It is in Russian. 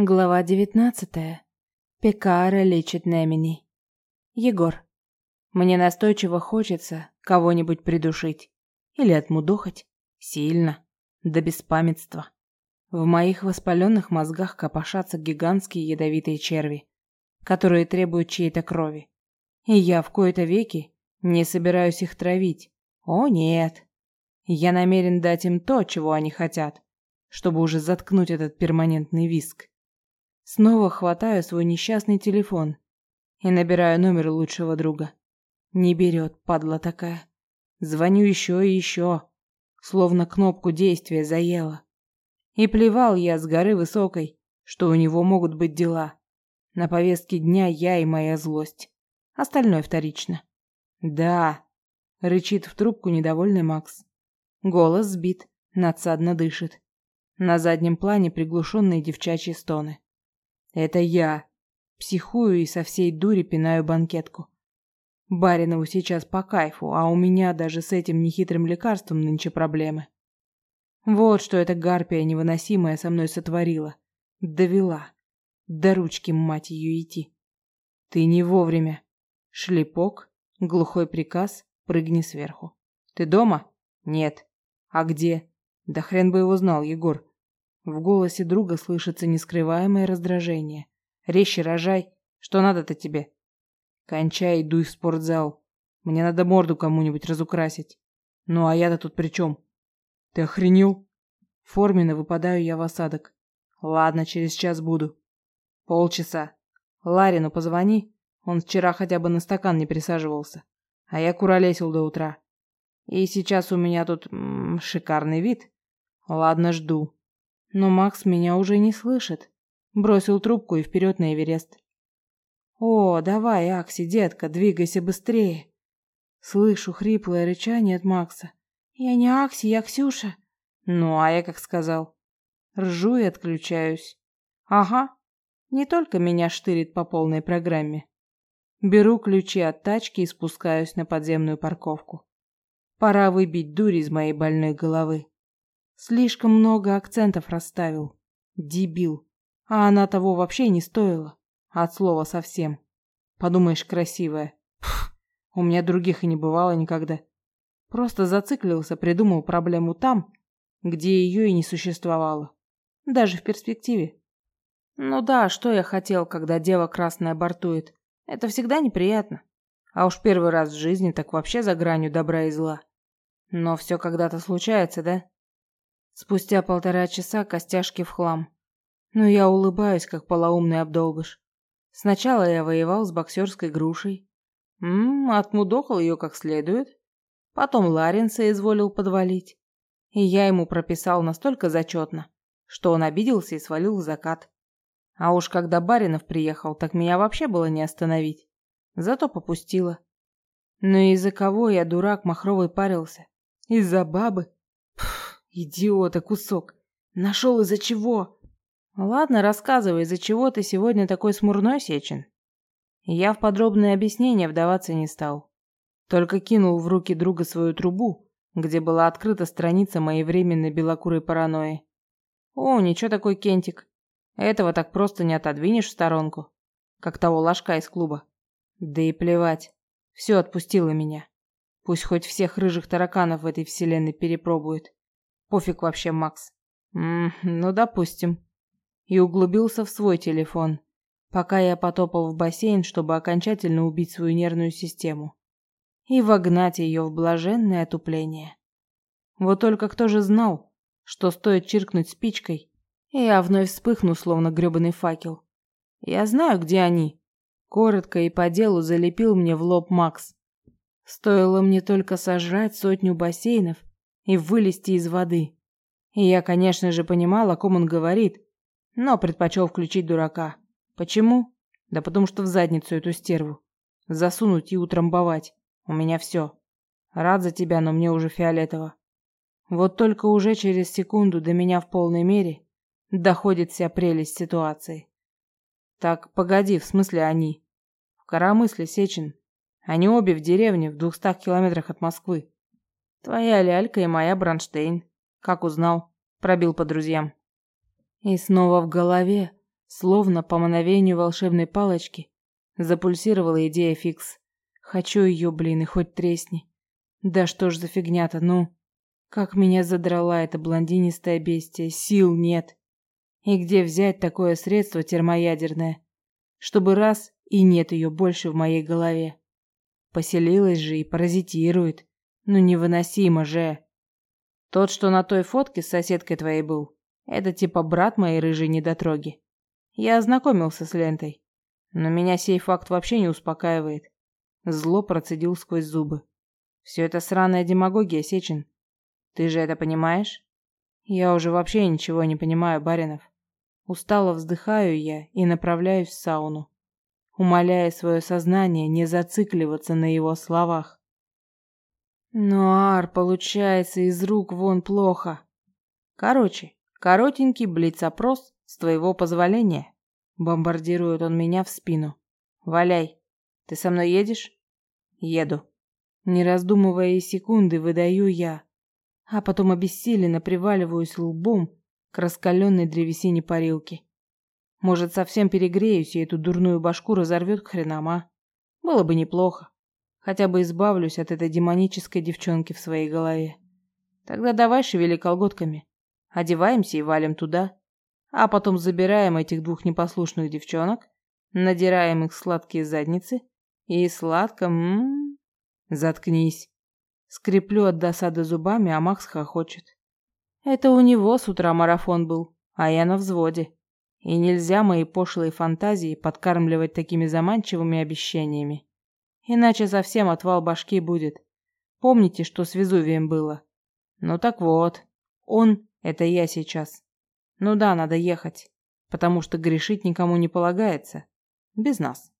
Глава девятнадцатая. Пекара лечит Немини. Егор. Мне настойчиво хочется кого-нибудь придушить. Или отмудохать. Сильно. До беспамятства. В моих воспаленных мозгах копошатся гигантские ядовитые черви, которые требуют чьей-то крови. И я в кои-то веки не собираюсь их травить. О нет. Я намерен дать им то, чего они хотят, чтобы уже заткнуть этот перманентный виск. Снова хватаю свой несчастный телефон и набираю номер лучшего друга. Не берет, падла такая. Звоню еще и еще, словно кнопку действия заела. И плевал я с горы высокой, что у него могут быть дела. На повестке дня я и моя злость. Остальное вторично. Да, рычит в трубку недовольный Макс. Голос сбит, надсадно дышит. На заднем плане приглушенные девчачьи стоны. Это я. Психую и со всей дури пинаю банкетку. Баринову сейчас по кайфу, а у меня даже с этим нехитрым лекарством нынче проблемы. Вот что эта гарпия невыносимая со мной сотворила. Довела. До ручки, мать ее, идти. Ты не вовремя. Шлепок, глухой приказ, прыгни сверху. Ты дома? Нет. А где? Да хрен бы его знал, Егор. В голосе друга слышится нескрываемое раздражение. Резче рожай. Что надо-то тебе? Кончай, дуй в спортзал. Мне надо морду кому-нибудь разукрасить. Ну а я-то тут при чем? Ты охренел? Форменно выпадаю я в осадок. Ладно, через час буду. Полчаса. Ларину позвони. Он вчера хотя бы на стакан не присаживался. А я куролесил до утра. И сейчас у меня тут м -м, шикарный вид. Ладно, жду. Но Макс меня уже не слышит. Бросил трубку и вперед на Эверест. «О, давай, Акси, детка, двигайся быстрее!» Слышу хриплое рычание от Макса. «Я не Акси, я Ксюша!» «Ну, а я как сказал?» Ржу и отключаюсь. «Ага, не только меня штырит по полной программе. Беру ключи от тачки и спускаюсь на подземную парковку. Пора выбить дурь из моей больной головы. Слишком много акцентов расставил. Дебил. А она того вообще не стоила. От слова совсем. Подумаешь, красивая. Пф, у меня других и не бывало никогда. Просто зациклился, придумал проблему там, где ее и не существовало. Даже в перспективе. Ну да, что я хотел, когда дева красная бортует. Это всегда неприятно. А уж первый раз в жизни так вообще за гранью добра и зла. Но все когда-то случается, да? Спустя полтора часа костяшки в хлам. Но я улыбаюсь, как полоумный обдолбыш. Сначала я воевал с боксерской грушей. Ммм, отмудохал ее как следует. Потом Ларинса изволил подвалить. И я ему прописал настолько зачетно, что он обиделся и свалил в закат. А уж когда Баринов приехал, так меня вообще было не остановить. Зато попустило. Но из-за кого я, дурак, махровый парился? Из-за бабы? Идиота кусок. Нашел из-за чего? Ладно, рассказывай, из-за чего ты сегодня такой смурной, Сечин. Я в подробные объяснения вдаваться не стал. Только кинул в руки друга свою трубу, где была открыта страница моей временной белокурой паранойи. О, ничего такой кентик. Этого так просто не отодвинешь в сторонку, как того ложка из клуба. Да и плевать. Все отпустило меня. Пусть хоть всех рыжих тараканов в этой вселенной перепробует. Пофиг вообще, Макс. М ну, допустим. И углубился в свой телефон, пока я потопал в бассейн, чтобы окончательно убить свою нервную систему и вогнать ее в блаженное отупление. Вот только кто же знал, что стоит чиркнуть спичкой, и я вновь вспыхну, словно грёбаный факел. Я знаю, где они. Коротко и по делу залепил мне в лоб Макс. Стоило мне только сожрать сотню бассейнов, и вылезти из воды. И я, конечно же, понимал, о ком он говорит, но предпочел включить дурака. Почему? Да потому что в задницу эту стерву. Засунуть и утрамбовать. У меня все. Рад за тебя, но мне уже фиолетово. Вот только уже через секунду до меня в полной мере доходит вся прелесть ситуации. Так, погоди, в смысле они? В коромысле, Сечин. Они обе в деревне, в двухстах километрах от Москвы. Твоя лялька и моя Бронштейн. Как узнал? Пробил по друзьям. И снова в голове Словно по мановению волшебной палочки запульсировала идея фикс. Хочу ее, блин, и хоть тресни. Да что ж за фигня-то, ну? Как меня задрала эта блондинистая бестия, сил нет. И где взять такое средство термоядерное, чтобы раз и нет ее больше в моей голове? Поселилась же и паразитирует. Ну невыносимо же. Тот, что на той фотке с соседкой твоей был, это типа брат моей рыжей недотроги. Я ознакомился с лентой, но меня сей факт вообще не успокаивает. Зло процедил сквозь зубы. Все это сраная демагогия, Сечин. Ты же это понимаешь? Я уже вообще ничего не понимаю, Баринов. Устало вздыхаю я и направляюсь в сауну, умоляя свое сознание не зацикливаться на его словах. Но ар получается из рук вон плохо. Короче, коротенький блиц-опрос с твоего позволения. Бомбардирует он меня в спину. Валяй. Ты со мной едешь? Еду. Не раздумывая и секунды, выдаю я, а потом обессиленно приваливаюсь лбом к раскаленной древесине парилки. Может, совсем перегреюсь, и эту дурную башку разорвет к хренам, а? Было бы неплохо. Хотя бы избавлюсь от этой демонической девчонки в своей голове. Тогда давай шевели колготками. Одеваемся и валим туда. А потом забираем этих двух непослушных девчонок, надираем их сладкие задницы и сладко... М -м -м, заткнись. Скреплю от досады зубами, а Макс хохочет. Это у него с утра марафон был, а я на взводе. И нельзя мои пошлые фантазии подкармливать такими заманчивыми обещаниями. Иначе совсем отвал башки будет. Помните, что с Везувием было? Ну так вот, он — это я сейчас. Ну да, надо ехать, потому что грешить никому не полагается. Без нас.